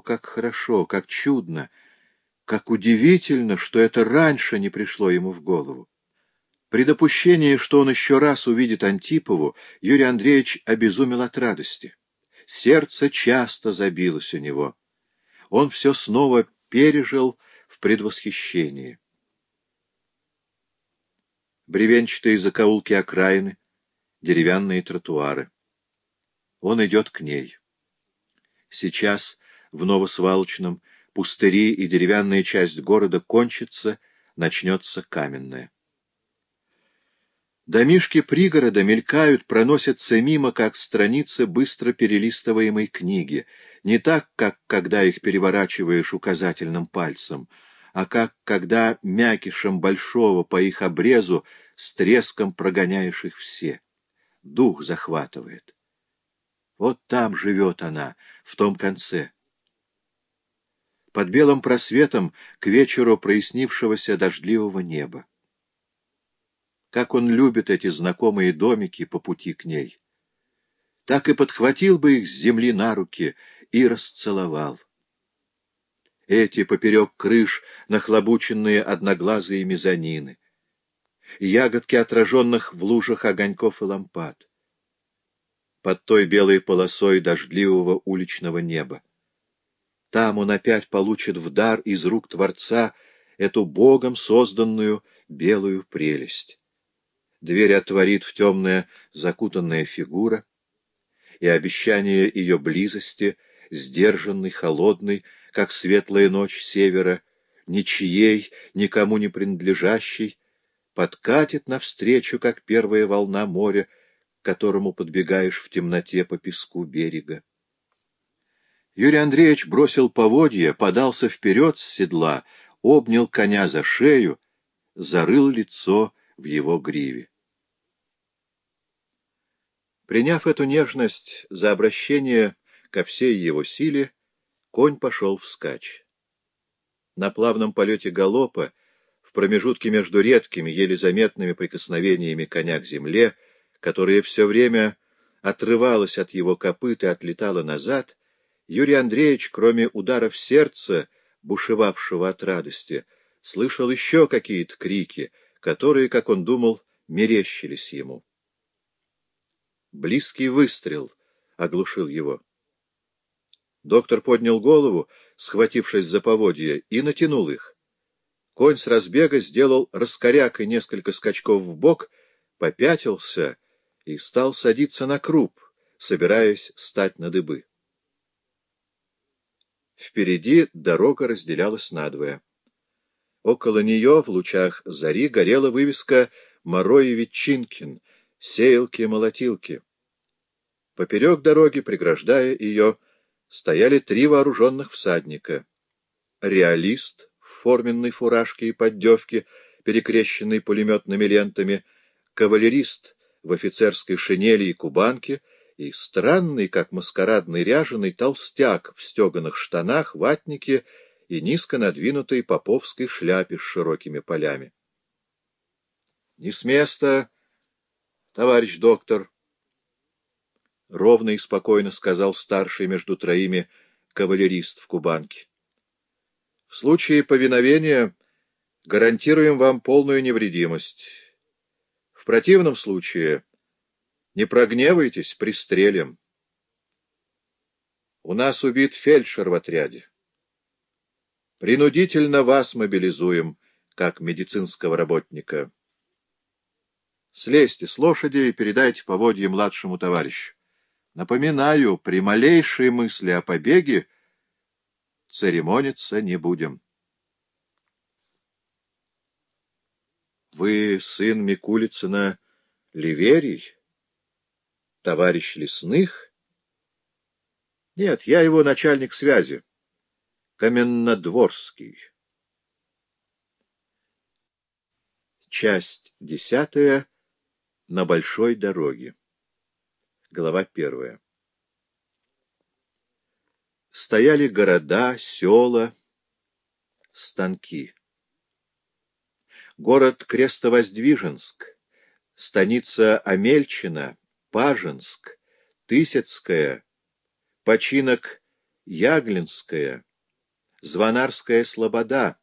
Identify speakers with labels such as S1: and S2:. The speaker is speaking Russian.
S1: Как хорошо, как чудно, как удивительно, что это раньше не пришло ему в голову. При допущении, что он еще раз увидит Антипову, Юрий Андреевич обезумел от радости. Сердце часто забилось у него. Он все снова пережил в предвосхищении. Бревенчатые закоулки окраины, деревянные тротуары. Он идет к ней. Сейчас в Новосвалочном пустыри и деревянная часть города кончится, начнется каменная. Домишки пригорода мелькают, проносятся мимо, как страницы быстро перелистываемой книги, не так, как когда их переворачиваешь указательным пальцем, а как когда мякишем большого по их обрезу с треском прогоняешь их все. Дух захватывает. Вот там живет она, в том конце. Под белым просветом к вечеру прояснившегося дождливого неба. Как он любит эти знакомые домики по пути к ней. Так и подхватил бы их с земли на руки и расцеловал. Эти поперек крыш нахлобученные одноглазые мезонины. Ягодки отраженных в лужах огоньков и лампад. Под той белой полосой дождливого уличного неба. Там он опять получит в дар из рук Творца эту Богом созданную белую прелесть дверь отворит в темная закутанная фигура, и обещание ее близости, сдержанный, холодный, как светлая ночь севера, ничьей, никому не принадлежащей, подкатит навстречу, как первая волна моря, к которому подбегаешь в темноте по песку берега. Юрий Андреевич бросил поводья, подался вперед с седла, обнял коня за шею, зарыл лицо в его гриве. Приняв эту нежность за обращение ко всей его силе, конь пошел вскачь. На плавном полете галопа, в промежутке между редкими, еле заметными прикосновениями коня к земле, которая все время отрывалась от его копыт и отлетала назад, Юрий Андреевич, кроме ударов сердца, бушевавшего от радости, слышал еще какие-то крики, которые, как он думал, мерещились ему. Близкий выстрел оглушил его. Доктор поднял голову, схватившись за поводья, и натянул их. Конь с разбега сделал раскорякой несколько скачков в бок, попятился и стал садиться на круп, собираясь стать на дыбы. Впереди дорога разделялась надвое. Около нее в лучах зари горела вывеска «Мороевич Чинкин», сеялки-молотилки. Поперек дороги, преграждая ее, стояли три вооруженных всадника. Реалист в форменной фуражке и поддевке, перекрещенный пулеметными лентами, кавалерист в офицерской шинели и кубанке и странный, как маскарадный ряженый, толстяк в стеганых штанах, ватнике и низко надвинутой поповской шляпе с широкими полями. — Не с места, товарищ доктор! —— ровно и спокойно сказал старший между троими кавалерист в Кубанке. — В случае повиновения гарантируем вам полную невредимость. В противном случае не прогневайтесь, пристрелим. У нас убит фельдшер в отряде. Принудительно вас мобилизуем, как медицинского работника. Слезьте с лошади и передайте поводье младшему товарищу. Напоминаю, при малейшей мысли о побеге церемониться не будем. Вы сын Микулицына Ливерий? Товарищ Лесных? Нет, я его начальник связи. Каменнодворский. Часть десятая. На большой дороге. Глава первая. Стояли города, села, станки. Город Крестовоздвиженск, станица Амельчина, Паженск, Тысяцкая, починок Яглинская, Звонарская слобода,